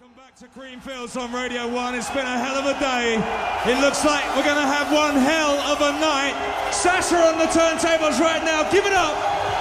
Welcome back to Creamfields on Radio 1. It's been a hell of a day. It looks like we're going to have one hell of a night. Sasha on the turntables right now. Give it up.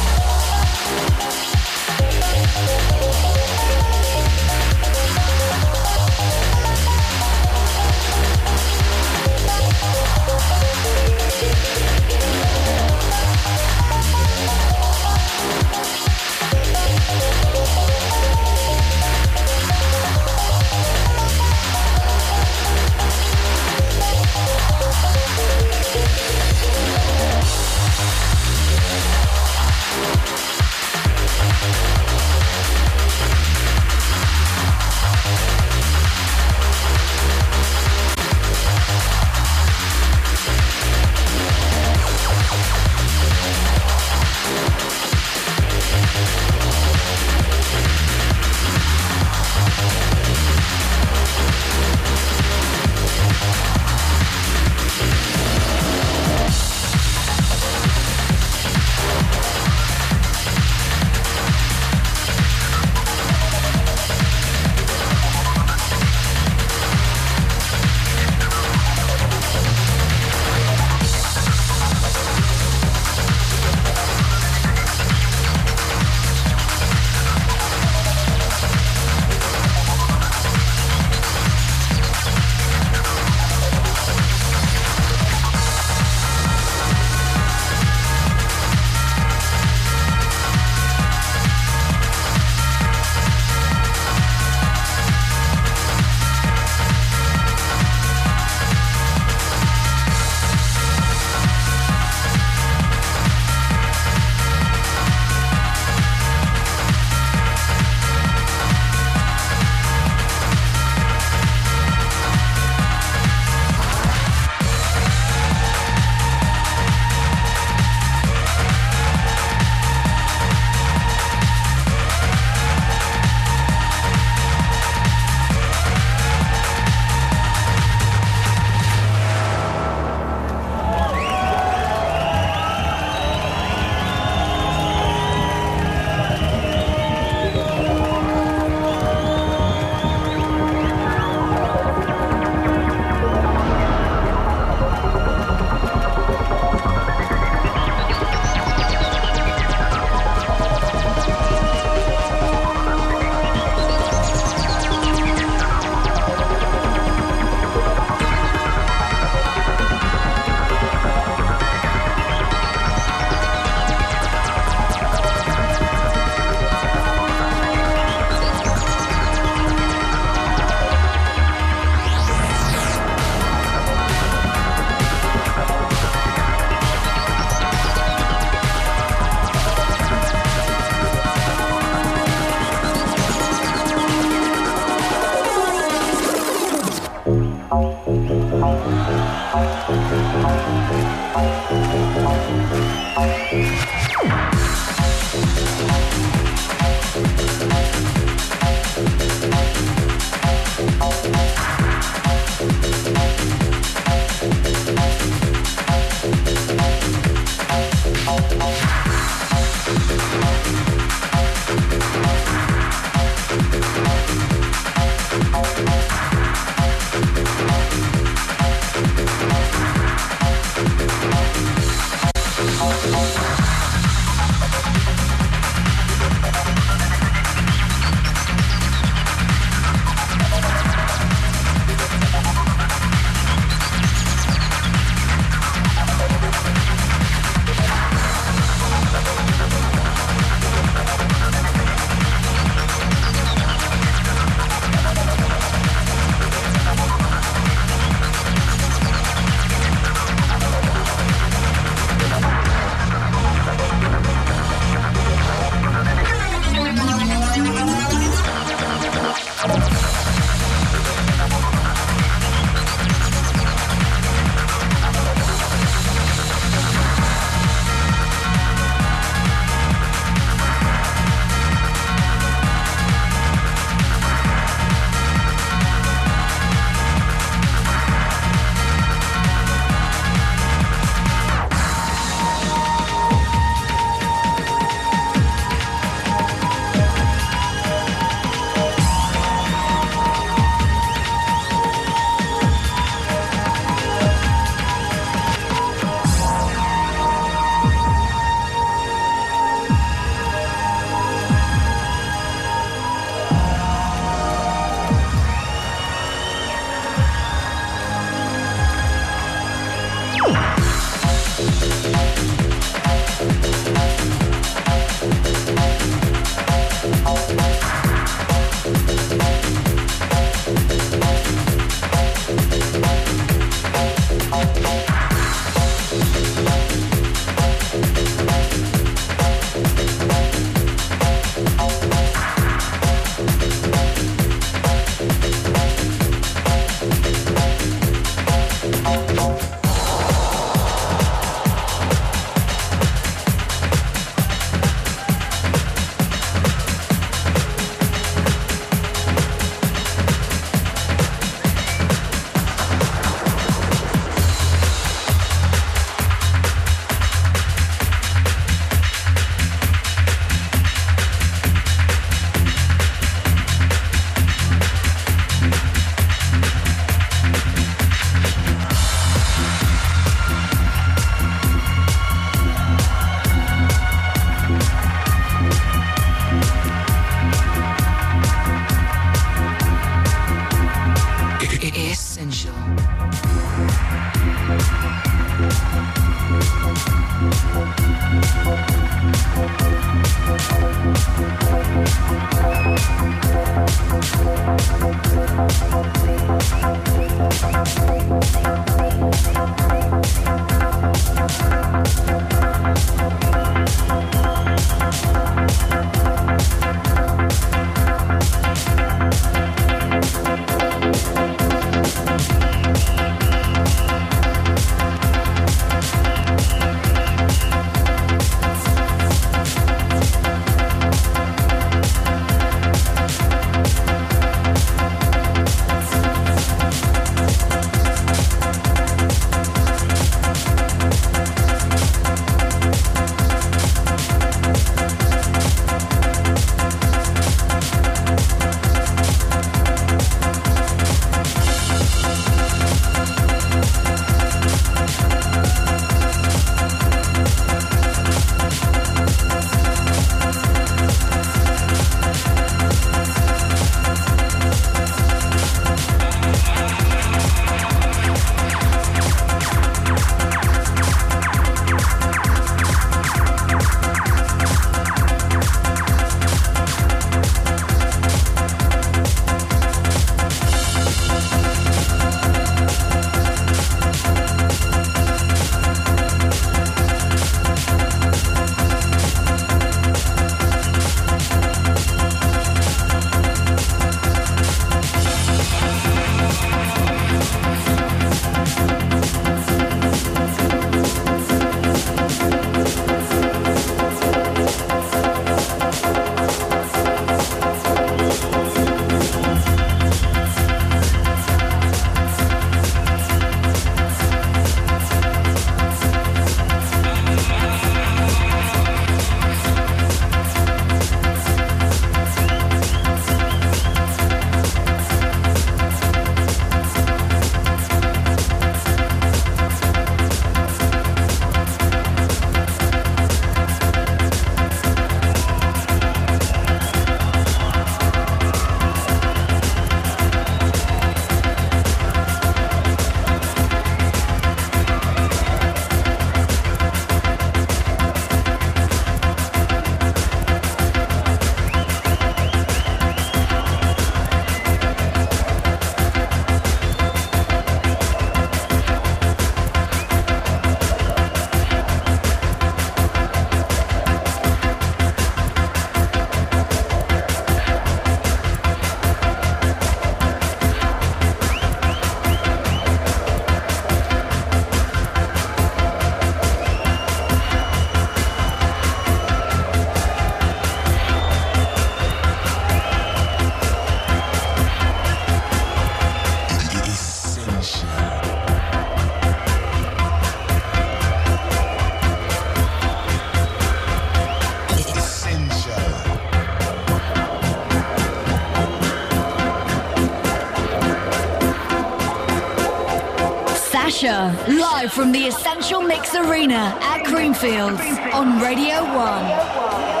Live from the Essential Mix Arena at Creamfields on Radio 1.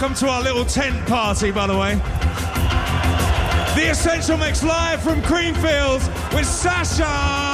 Welcome to our little tent party, by the way. The Essential Mix live from Creamfields with Sasha.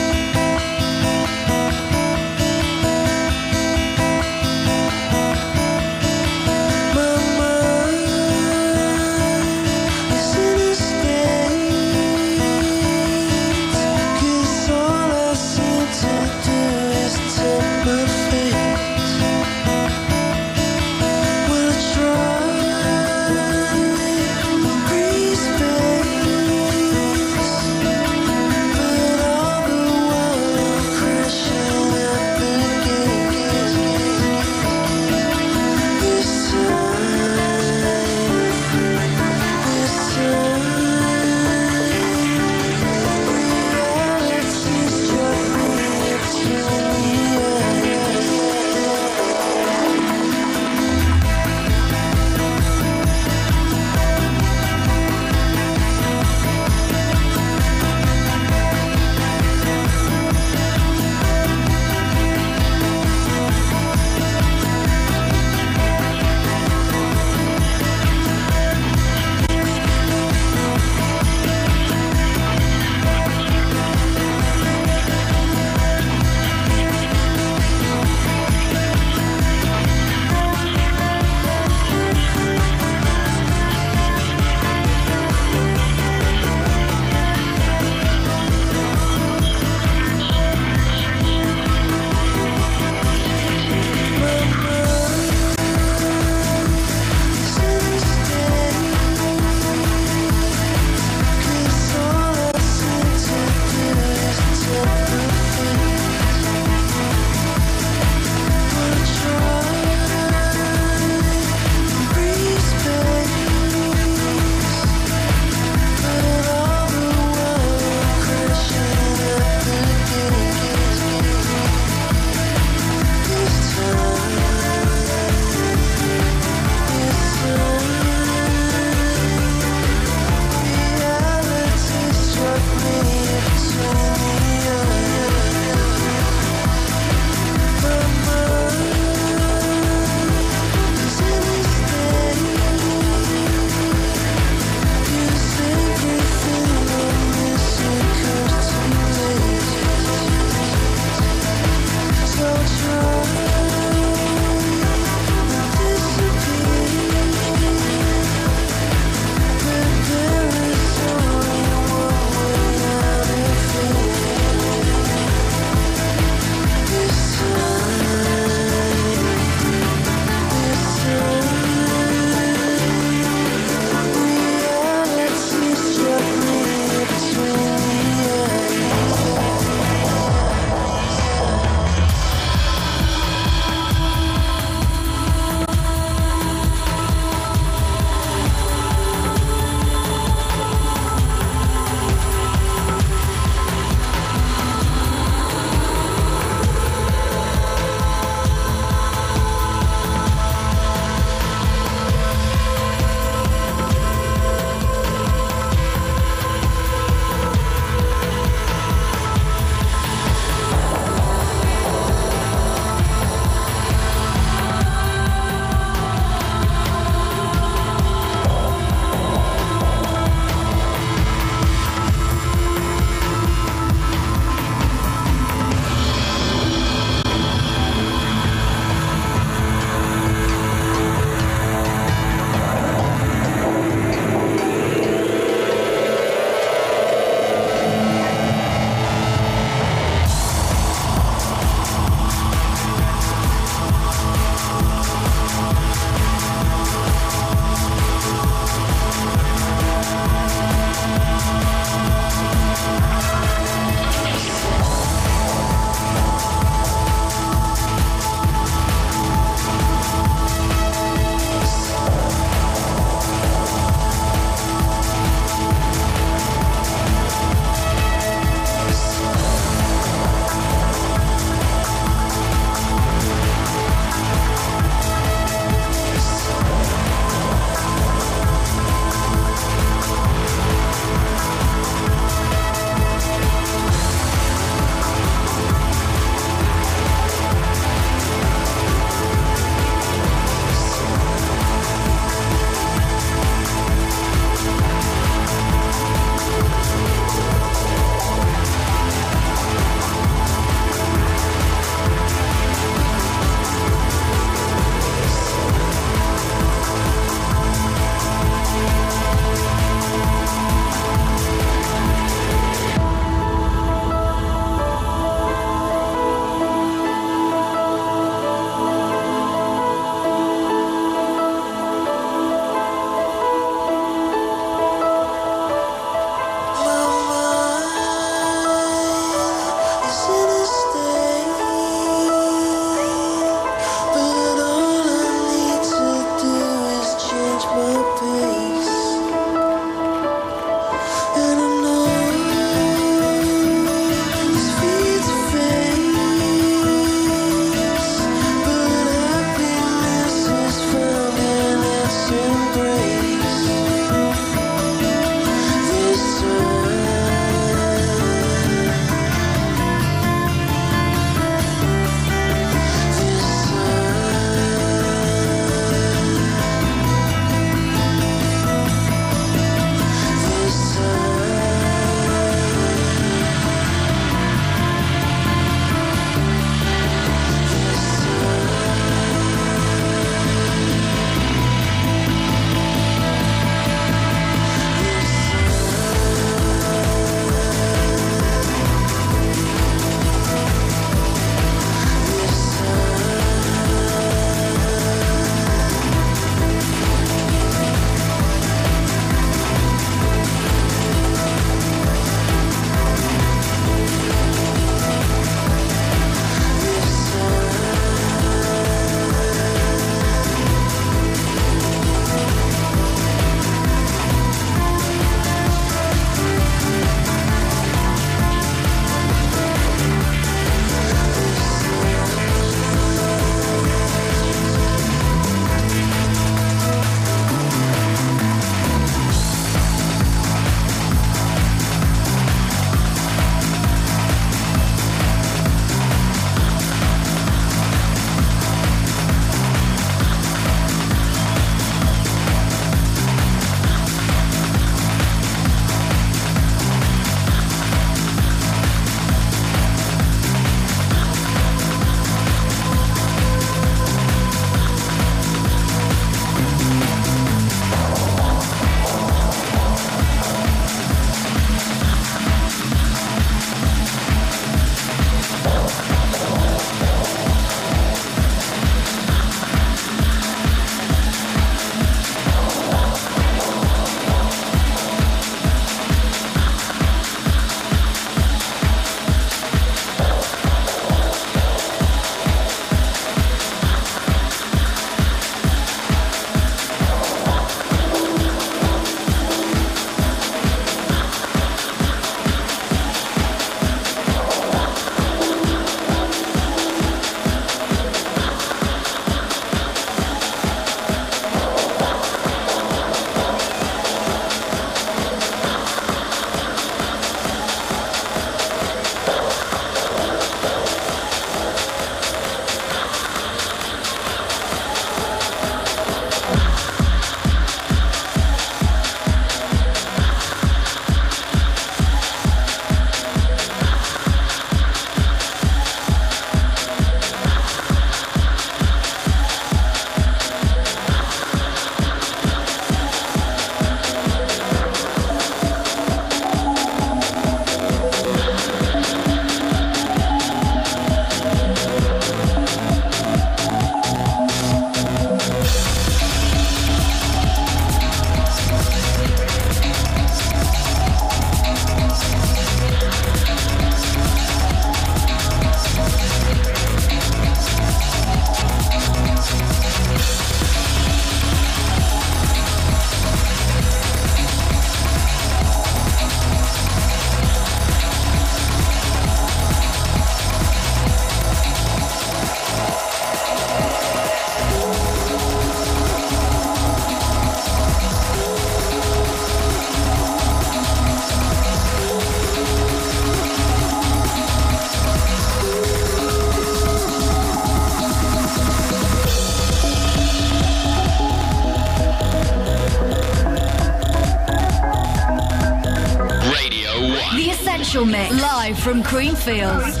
Creamfields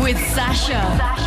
with Sasha.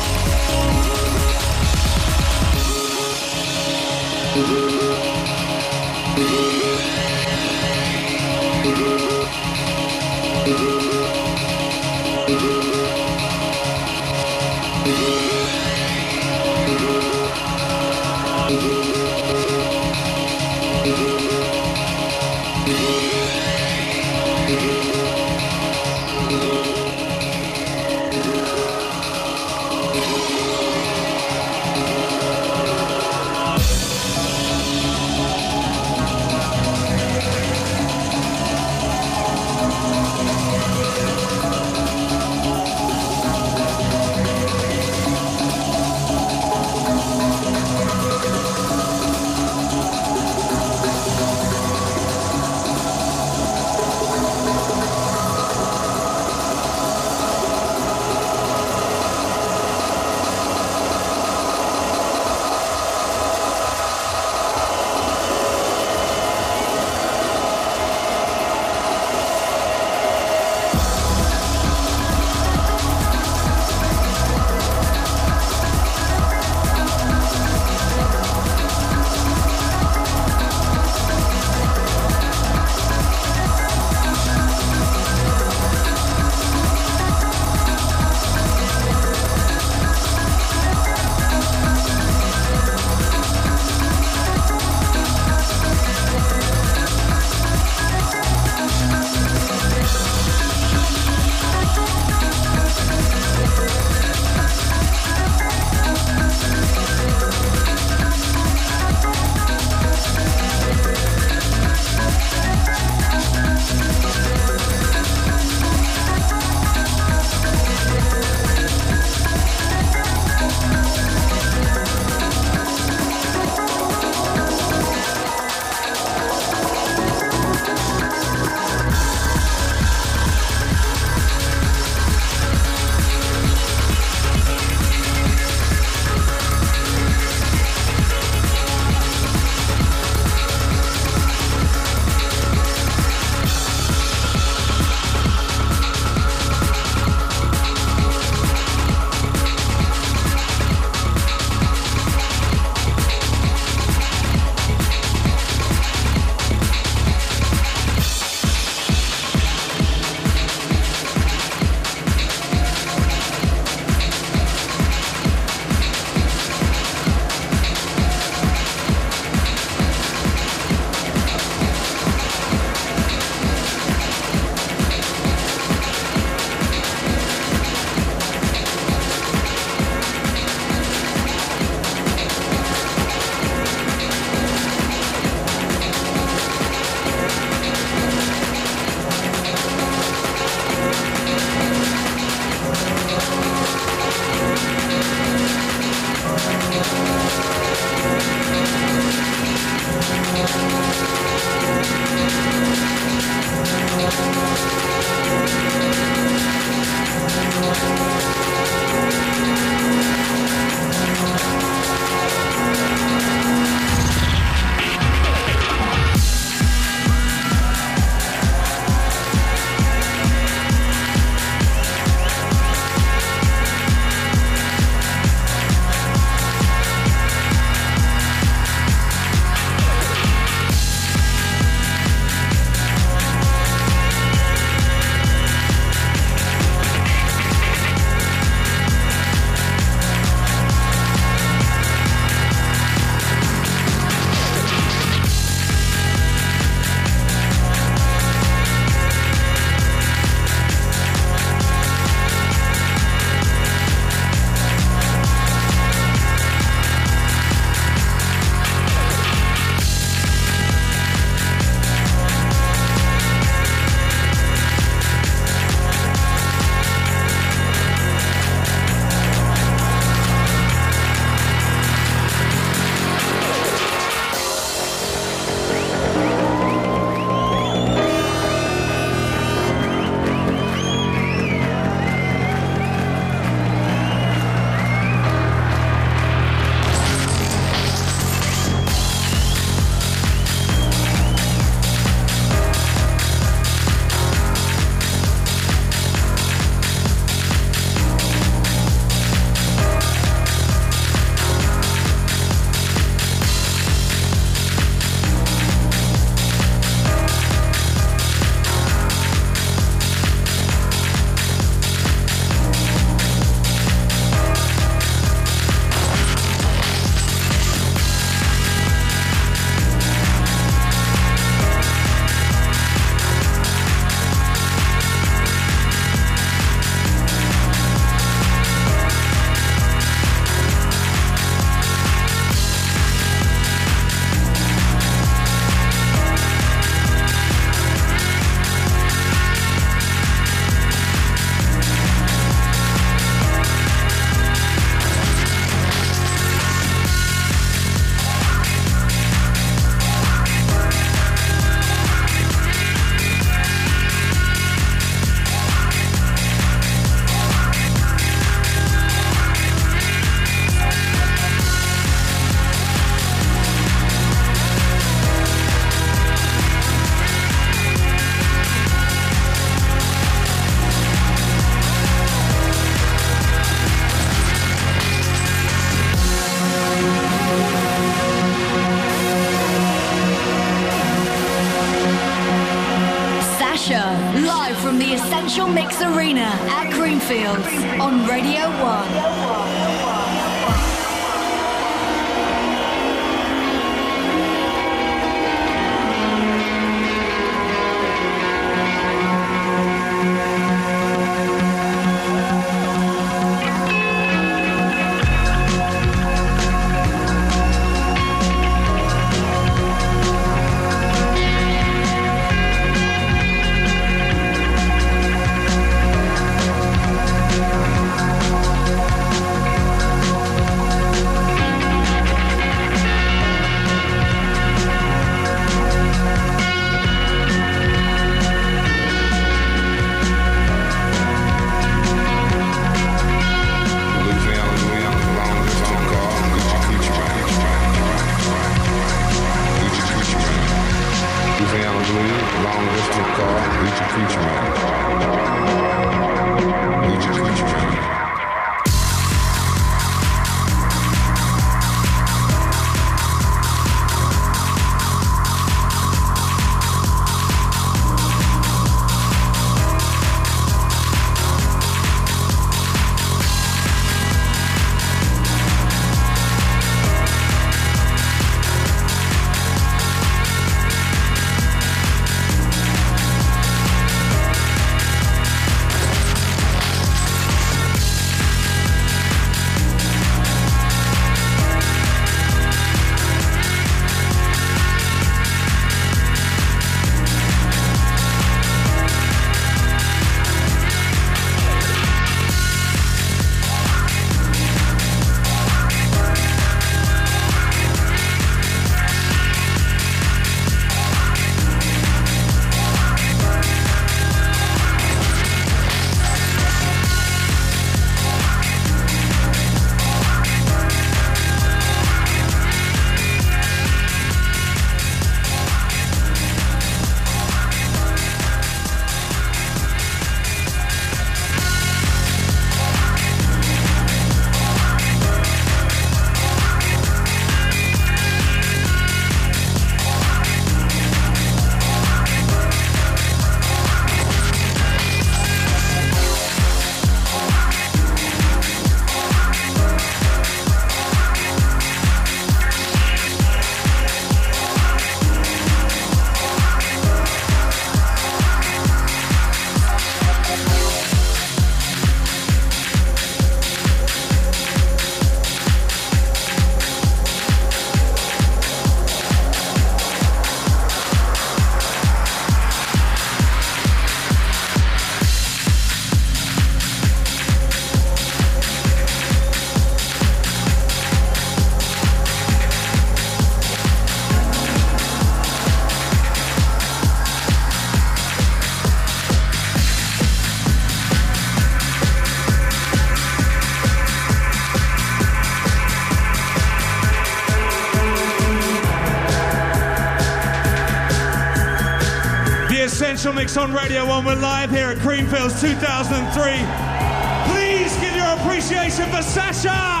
Essential Mix on Radio 1. We're live here at Creamfields 2003. Please give your appreciation for Sasha!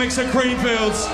Mix at Creamfields.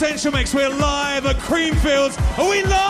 Essential Mix. We're live at Creamfields. Are we live?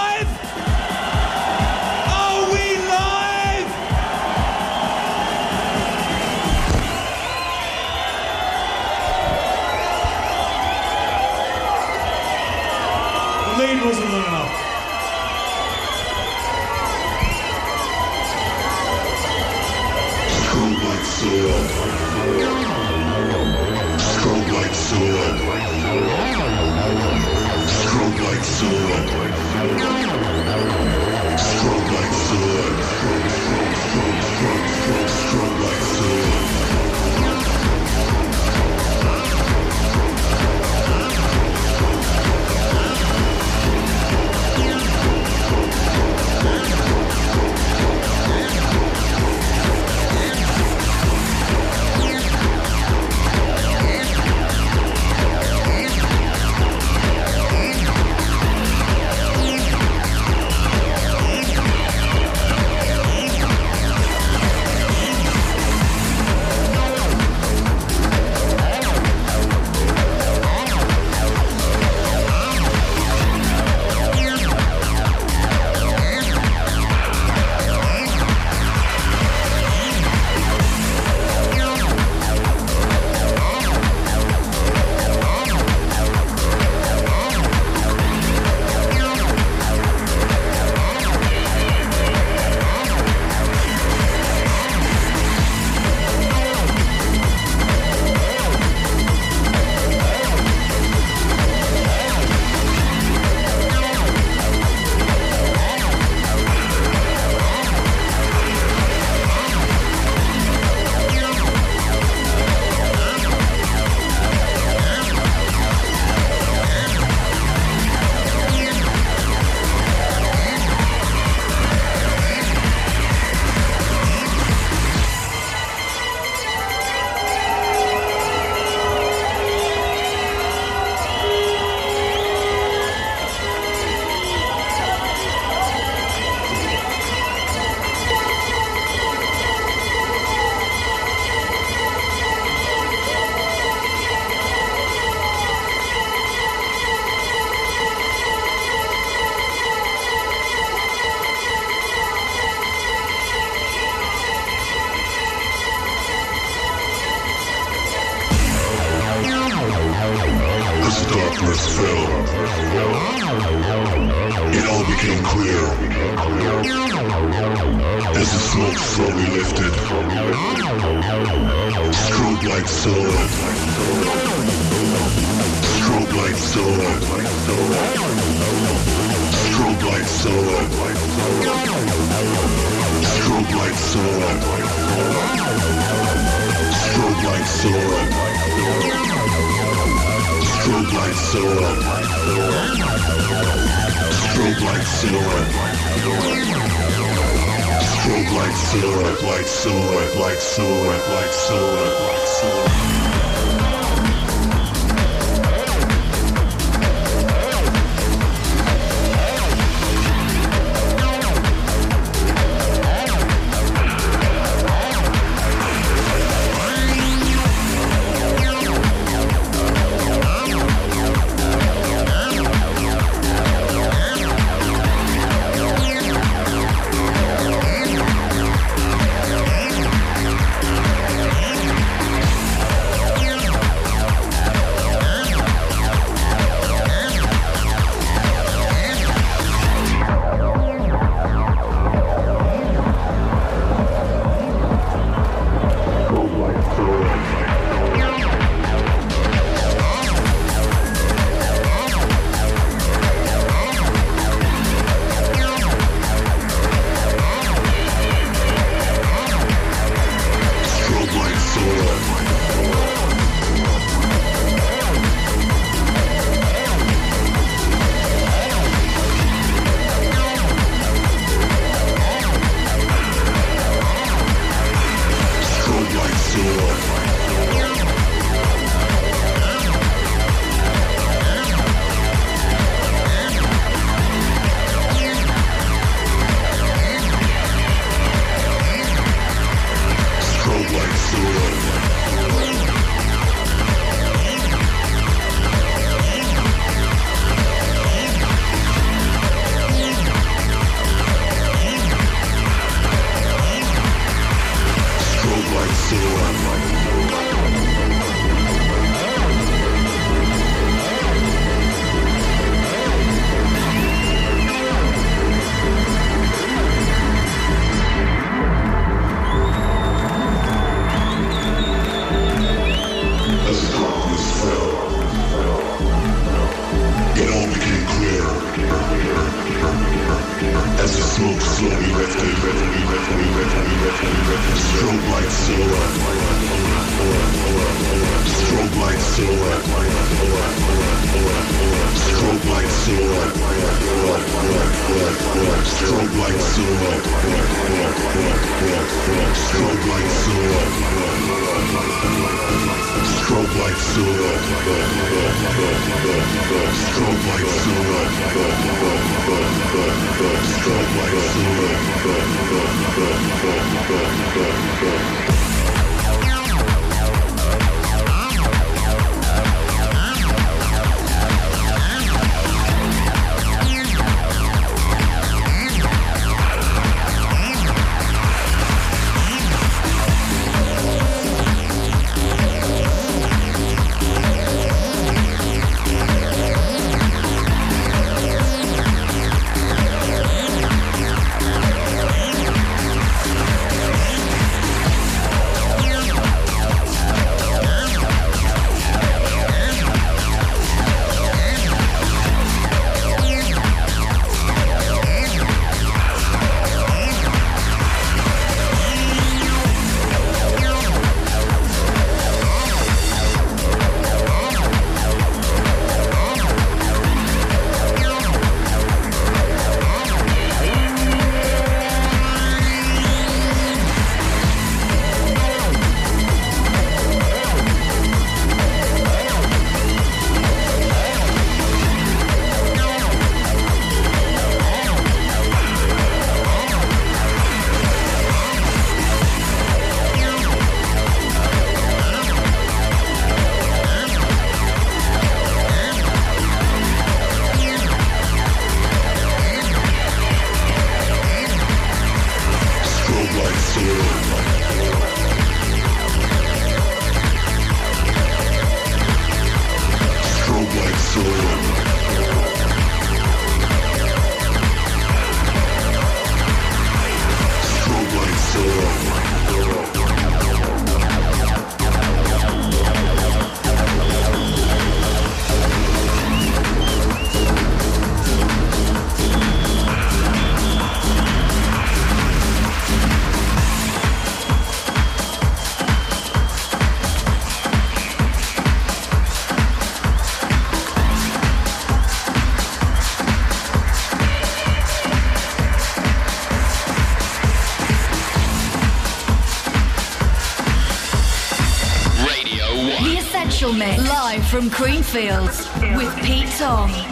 From Creamfield with Pete Tong.